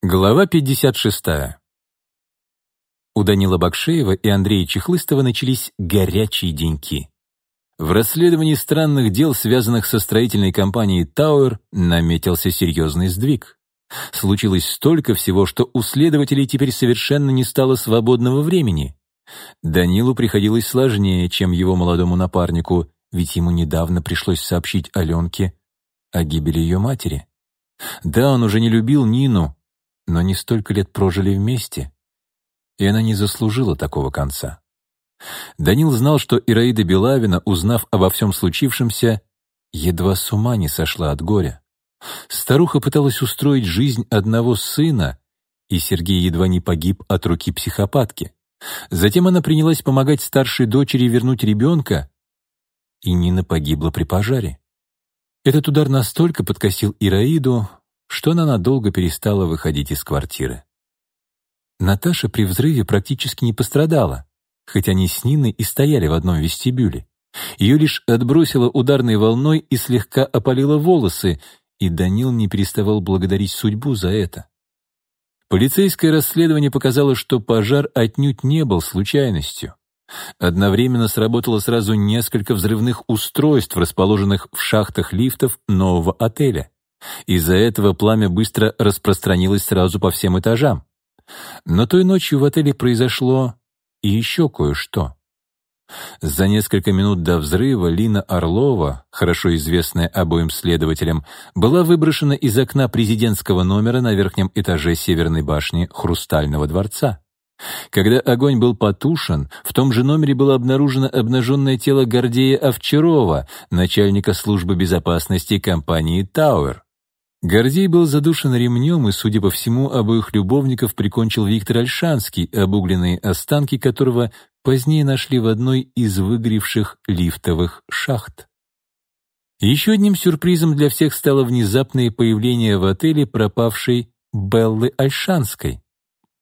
Глава 56. У Данила Бакшеева и Андрея Чехлыстова начались горячие деньки. В расследовании странных дел, связанных со строительной компанией «Тауэр», наметился серьезный сдвиг. Случилось столько всего, что у следователей теперь совершенно не стало свободного времени. Данилу приходилось сложнее, чем его молодому напарнику, ведь ему недавно пришлось сообщить Аленке о гибели ее матери. Да, он уже не любил Нину, но не столько лет прожили вместе, и она не заслужила такого конца. Данил знал, что Ираида Белавина, узнав обо всем случившемся, едва с ума не сошла от горя. Старуха пыталась устроить жизнь одного сына, и Сергей едва не погиб от руки психопатки. Затем она принялась помогать старшей дочери вернуть ребенка, и Нина погибла при пожаре. Этот удар настолько подкосил Ираиду, что она надолго перестала выходить из квартиры. Наташа при взрыве практически не пострадала, хоть они с Ниной и стояли в одном вестибюле. Ее лишь отбросило ударной волной и слегка опалило волосы, и Данил не переставал благодарить судьбу за это. Полицейское расследование показало, что пожар отнюдь не был случайностью. Одновременно сработало сразу несколько взрывных устройств, расположенных в шахтах лифтов нового отеля. Из-за этого пламя быстро распространилось сразу по всем этажам. Но той ночью в отеле произошло и еще кое-что. За несколько минут до взрыва Лина Орлова, хорошо известная обоим следователям, была выброшена из окна президентского номера на верхнем этаже Северной башни Хрустального дворца. Когда огонь был потушен, в том же номере было обнаружено обнаженное тело Гордея Овчарова, начальника службы безопасности компании «Тауэр». Гордей был задушен ремнем, и, судя по всему, обоих любовников прикончил Виктор Альшанский, обугленные останки которого позднее нашли в одной из выгоревших лифтовых шахт. Еще одним сюрпризом для всех стало внезапное появление в отеле пропавшей Беллы Альшанской.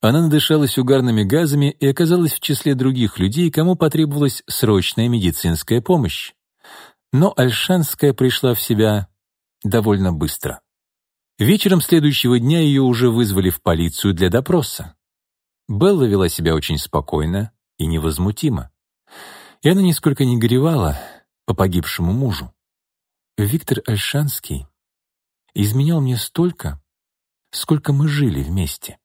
Она надышалась угарными газами и оказалась в числе других людей, кому потребовалась срочная медицинская помощь. Но Альшанская пришла в себя довольно быстро. Вечером следующего дня ее уже вызвали в полицию для допроса. Белла вела себя очень спокойно и невозмутимо. И она нисколько не горевала по погибшему мужу. Виктор Альшанский изменял мне столько, сколько мы жили вместе,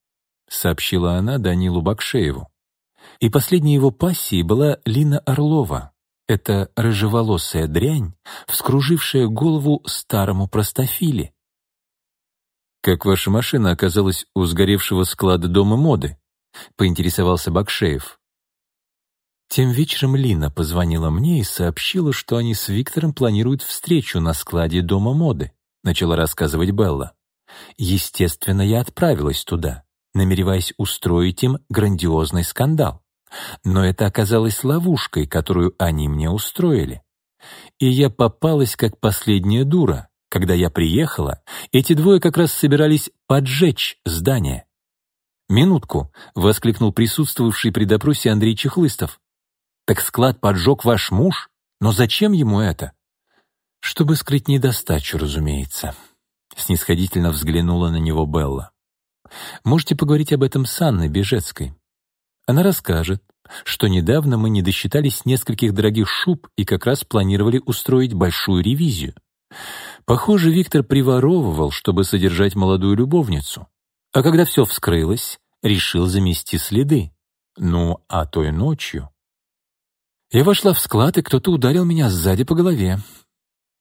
сообщила она Данилу Бакшееву. И последней его пассией была Лина Орлова, эта рыжеволосая дрянь, вскружившая голову старому простофиле. «Как ваша машина оказалась у сгоревшего склада дома моды?» — поинтересовался Бакшеев. Тем вечером Лина позвонила мне и сообщила, что они с Виктором планируют встречу на складе дома моды, начала рассказывать Белла. Естественно, я отправилась туда, намереваясь устроить им грандиозный скандал. Но это оказалось ловушкой, которую они мне устроили. И я попалась как последняя дура, когда я приехала, эти двое как раз собирались поджечь здание. «Минутку!» — воскликнул присутствовавший при допросе Андрей Чехлыстов. «Так склад поджег ваш муж? Но зачем ему это?» «Чтобы скрыть недостачу, разумеется», — снисходительно взглянула на него Белла. «Можете поговорить об этом с Анной Бежецкой. Она расскажет, что недавно мы не досчитались нескольких дорогих шуб и как раз планировали устроить большую ревизию. Похоже, Виктор приворовывал, чтобы содержать молодую любовницу. А когда все вскрылось, решил замести следы. Ну, а той ночью... Я вошла в склад, и кто-то ударил меня сзади по голове.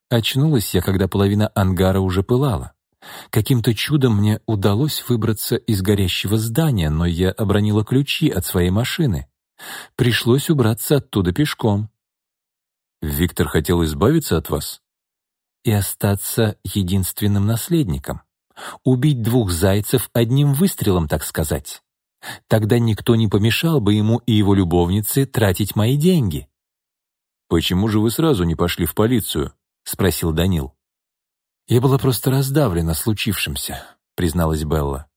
Очнулась я, когда половина ангара уже пылала. Каким-то чудом мне удалось выбраться из горящего здания, но я обронила ключи от своей машины. Пришлось убраться оттуда пешком. «Виктор хотел избавиться от вас?» И остаться единственным наследником. Убить двух зайцев одним выстрелом, так сказать. Тогда никто не помешал бы ему и его любовнице тратить мои деньги. «Почему же вы сразу не пошли в полицию?» — спросил Данил. «Я была просто раздавлена случившимся», — призналась Белла.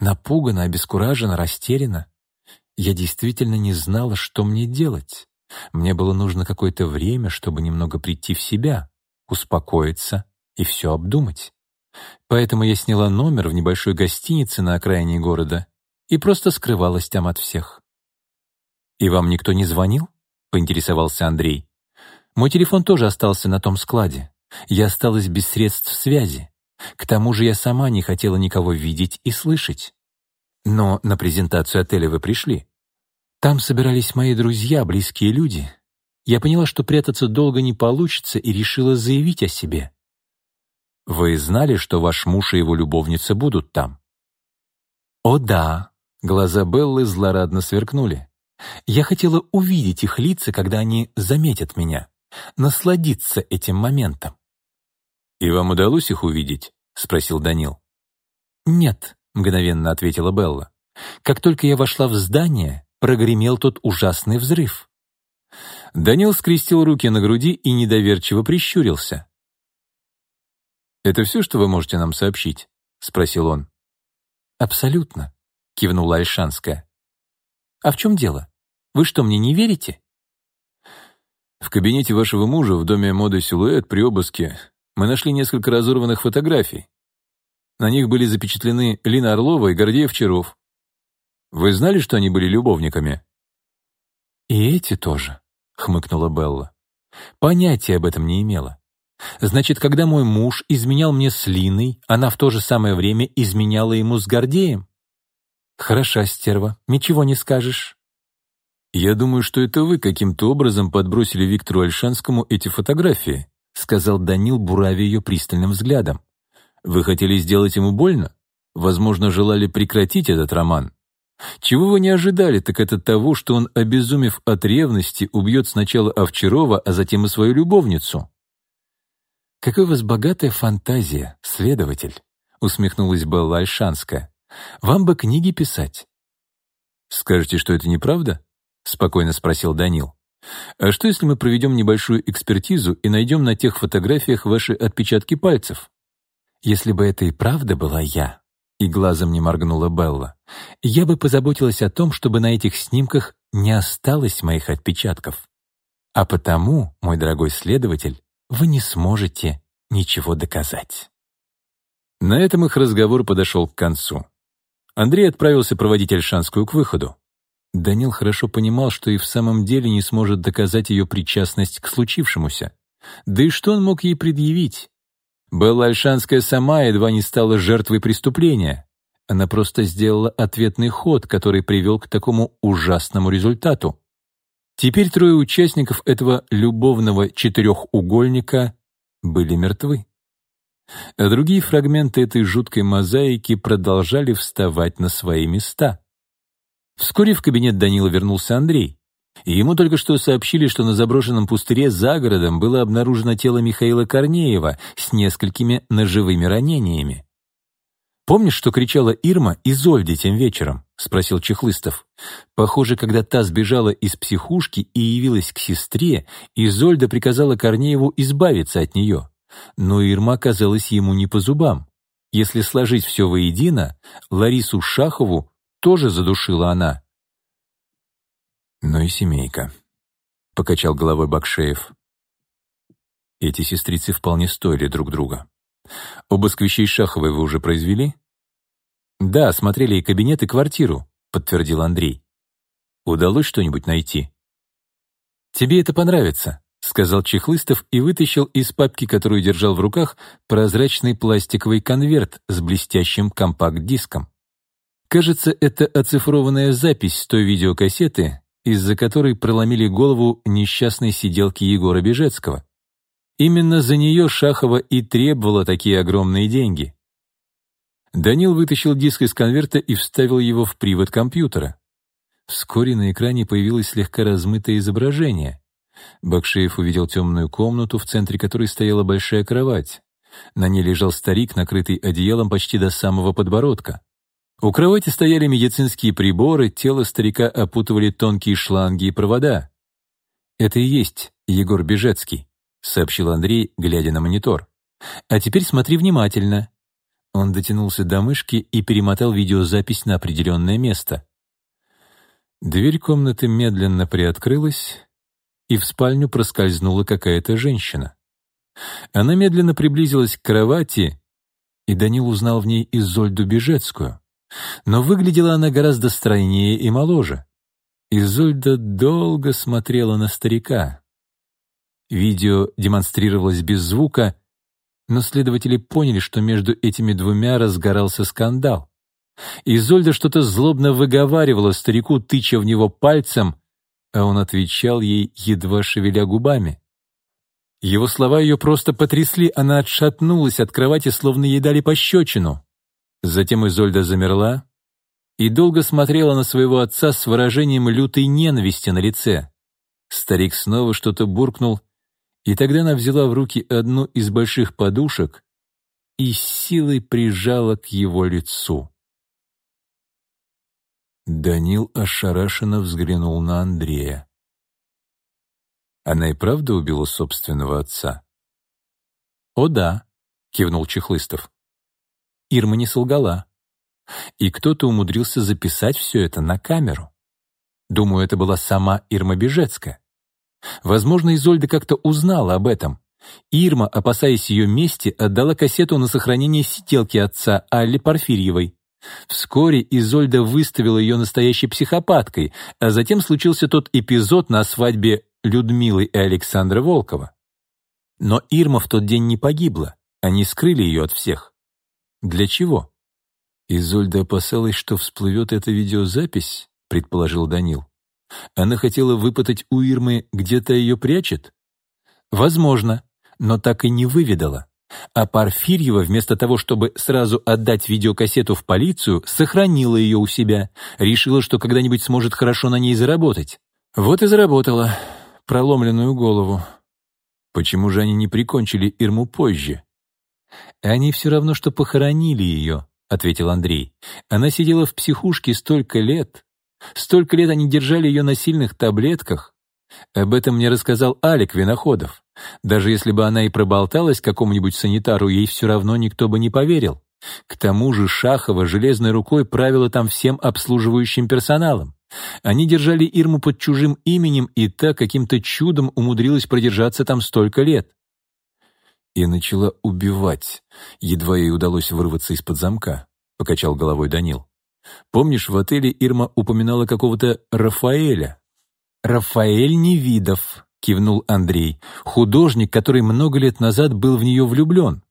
Напугана, обескуражена, растеряна. Я действительно не знала, что мне делать. Мне было нужно какое-то время, чтобы немного прийти в себя успокоиться и все обдумать. Поэтому я сняла номер в небольшой гостинице на окраине города и просто скрывалась там от всех. «И вам никто не звонил?» — поинтересовался Андрей. «Мой телефон тоже остался на том складе. Я осталась без средств связи. К тому же я сама не хотела никого видеть и слышать. Но на презентацию отеля вы пришли. Там собирались мои друзья, близкие люди. Я поняла, что прятаться долго не получится, и решила заявить о себе. Вы знали, что ваш муж и его любовница будут там? О да, глаза Беллы злорадно сверкнули. Я хотела увидеть их лица, когда они заметят меня, насладиться этим моментом. «И вам удалось их увидеть?» — спросил Данил. «Нет», — мгновенно ответила Белла. «Как только я вошла в здание, прогремел тот ужасный взрыв». Данил скрестил руки на груди и недоверчиво прищурился. «Это все, что вы можете нам сообщить?» — спросил он. «Абсолютно», — кивнула Альшанская. «А в чем дело? Вы что, мне не верите?» «В кабинете вашего мужа в доме моды «Силуэт» при обыске мы нашли несколько разорванных фотографий. На них были запечатлены Лина Орлова и Гордей Овчаров. Вы знали, что они были любовниками?» «И эти тоже», — хмыкнула Белла. «Понятия об этом не имела. Значит, когда мой муж изменял мне с Линой, она в то же самое время изменяла ему с Гордеем? Хороша стерва, ничего не скажешь». «Я думаю, что это вы каким-то образом подбросили Виктору Альшанскому эти фотографии», сказал Данил, буравя ее пристальным взглядом. «Вы хотели сделать ему больно? Возможно, желали прекратить этот роман?» Чего вы не ожидали, так это того, что он, обезумев от ревности, убьет сначала Овчарова, а затем и свою любовницу. «Какая у вас богатая фантазия, следователь», — усмехнулась Белла Альшанская. «Вам бы книги писать». «Скажете, что это неправда?» — спокойно спросил Данил. «А что, если мы проведем небольшую экспертизу и найдем на тех фотографиях ваши отпечатки пальцев?» «Если бы это и правда была я», — и глазом не моргнула Белла, «я бы позаботилась о том, чтобы на этих снимках не осталось моих отпечатков. А потому, мой дорогой следователь, вы не сможете ничего доказать. На этом их разговор подошел к концу. Андрей отправился проводить Альшанскую к выходу. Данил хорошо понимал, что и в самом деле не сможет доказать ее причастность к случившемуся. Да и что он мог ей предъявить? Белла Альшанская сама едва не стала жертвой преступления. Она просто сделала ответный ход, который привел к такому ужасному результату. Теперь трое участников этого любовного четырехугольника были мертвы. А другие фрагменты этой жуткой мозаики продолжали вставать на свои места. Вскоре в кабинет Данила вернулся Андрей. И ему только что сообщили, что на заброшенном пустыре за городом было обнаружено тело Михаила Корнеева с несколькими ножевыми ранениями. «Помнишь, что кричала Ирма Изольде тем вечером?» — спросил Чехлыстов. Похоже, когда та сбежала из психушки и явилась к сестре, Изольда приказала Корнееву избавиться от нее. Но Ирма оказалась ему не по зубам. Если сложить все воедино, Ларису Шахову тоже задушила она. «Ну и семейка», — покачал головой Бакшеев. Эти сестрицы вполне стоили друг друга. Обыск вещей Шаховой вы уже произвели? «Да, смотрели и кабинет, и квартиру», — подтвердил Андрей. «Удалось что-нибудь найти?» «Тебе это понравится», — сказал Чехлыстов и вытащил из папки, которую держал в руках, прозрачный пластиковый конверт с блестящим компакт-диском. Кажется, это оцифрованная запись с той видеокассеты, из-за которой проломили голову несчастной сиделки Егора Бежецкого. Именно за нее Шахова и требовала такие огромные деньги. Данил вытащил диск из конверта и вставил его в привод компьютера. Вскоре на экране появилось слегка размытое изображение. Бакшеев увидел темную комнату, в центре которой стояла большая кровать. На ней лежал старик, накрытый одеялом почти до самого подбородка. У кровати стояли медицинские приборы, тело старика опутывали тонкие шланги и провода. «Это и есть Егор Бежецкий», — сообщил Андрей, глядя на монитор. «А теперь смотри внимательно. Он дотянулся до мышки и перемотал видеозапись на определенное место. Дверь комнаты медленно приоткрылась, и в спальню проскользнула какая-то женщина. Она медленно приблизилась к кровати и Данил узнал в ней Изольду Бежецкую. Но выглядела она гораздо стройнее и моложе. Изольда долго смотрела на старика. Видео демонстрировалось без звука, но следователи поняли, что между этими двумя разгорался скандал. Изольда что-то злобно выговаривала старику, тыча в него пальцем, а он отвечал ей, едва шевеля губами. Его слова ее просто потрясли, она отшатнулась от кровати, словно ей дали пощечину. Затем Изольда замерла и долго смотрела на своего отца с выражением лютой ненависти на лице. Старик снова что-то буркнул, и тогда она взяла в руки одну из больших подушек и силой прижала к его лицу. Данил ошарашенно взглянул на Андрея. Она и правда убила собственного отца? «О да», — кивнул Чехлыстов. Ирма не солгала. И кто-то умудрился записать все это на камеру. Думаю, это была сама Ирма Бежецкая. Возможно, Изольда как-то узнала об этом. Ирма, опасаясь ее мести, отдала кассету на сохранение сиделки отца Алли Порфирьевой. Вскоре Изольда выставила ее настоящей психопаткой, а затем случился тот эпизод на свадьбе Людмилы и Александра Волкова. Но Ирма в тот день не погибла, они скрыли ее от всех. Для чего? Изольда опасалась, что всплывет эта видеозапись, предположил Данил. Она хотела выпытать у Ирмы, где-то ее прячет? Возможно, но так и не выведала. А Порфирьева, вместо того, чтобы сразу отдать видеокассету в полицию, сохранила ее у себя. Решила, что когда-нибудь сможет хорошо на ней заработать. Вот и заработала. Проломленную голову. Почему же они не прикончили Ирму позже? Они все равно, что похоронили ее, ответил Андрей. Она сидела в психушке столько лет. Столько лет они держали ее на сильных таблетках. Об этом мне рассказал Алик Виноходов. Даже если бы она и проболталась какому-нибудь санитару, ей все равно никто бы не поверил. К тому же Шахова железной рукой правила там всем обслуживающим персоналом. Они держали Ирму под чужим именем, и та каким-то чудом умудрилась продержаться там столько лет. И начала убивать. Едва ей удалось вырваться из-под замка, — покачал головой Данил. Помнишь, в отеле Ирма упоминала какого-то Рафаэля? «Рафаэль Невидов», — кивнул Андрей, художник, который много лет назад был в нее влюблен.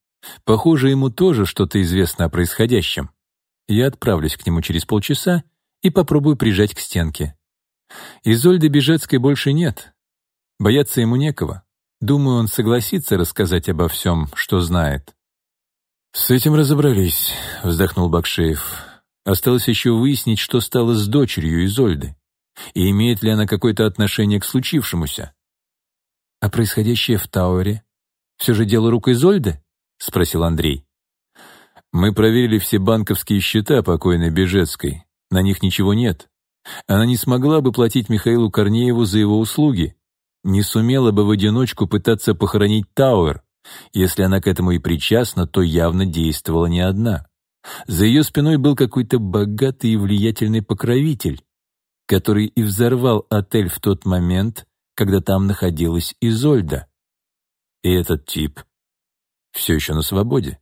Похоже, ему тоже что-то известно о происходящем. Я отправлюсь к нему через полчаса и попробую прижать к стенке. Изольды Бежецкой больше нет. Бояться ему некого. Думаю, он согласится рассказать обо всем, что знает. «С этим разобрались», — вздохнул Бакшеев. «Осталось еще выяснить, что стало с дочерью Изольды и имеет ли она какое-то отношение к случившемуся. «А происходящее в Тауэре все же дело рук Изольды?» — спросил Андрей. «Мы проверили все банковские счета покойной Бежецкой. На них ничего нет. Она не смогла бы платить Михаилу Корнееву за его услуги. Не сумела бы в одиночку пытаться похоронить Тауэр. Если она к этому и причастна, то явно действовала не одна. За ее спиной был какой-то богатый и влиятельный покровитель, который и взорвал отель в тот момент, когда там находилась Изольда. И этот тип все еще на свободе.